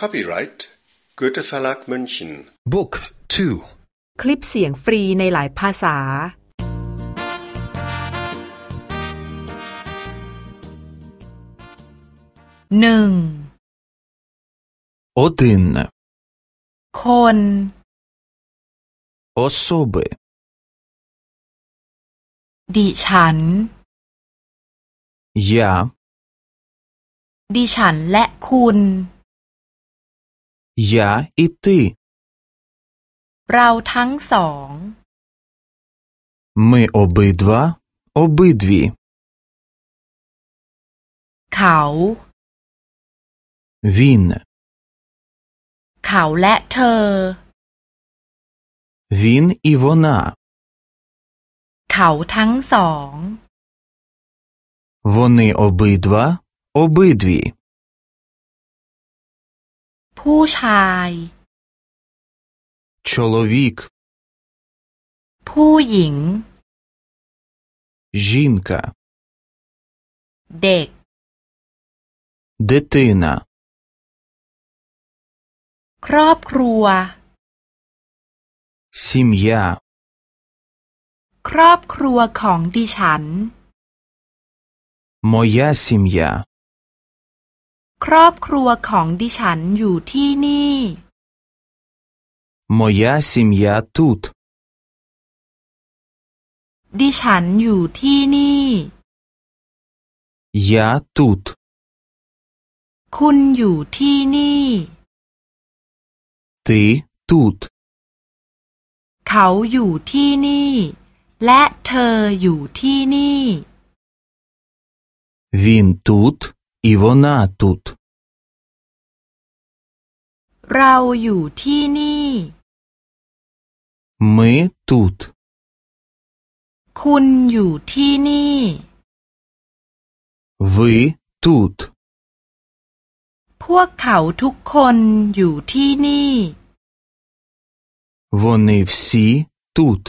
Copyright Goethe Verlag München Book 2 คลิปเสียงฟรีในหลายภาษา หนึ่ง Один คน особи ดิฉัน я ดิฉันและคุณ я і ти เราทั้งสอง ми обидва обидві เขา він เขาและเธอ він і вона เขาทั้งสอง вони обидва обидві ผู้ชาย чоловік ผู้หญิง жінка เด็ก дитина ครอบครัว сім'я ครอบครัวของดิฉัน моя сім'я ครอบครัวของดิฉันอยู่ที่นี่ моя сім'я тут ดิฉันอยู่ที่นี่ я тут คุณอยู่ที่นี่ ти тут เขาอยู่ที่นี่ และเธออยู่ที่นี่ він тут і вона тут เราอยู่ที่นี่ ми тут คุณอยู่ที่นี่ ви тут พวกเขาทุกคนอยู่ที่นี่ вони всі тут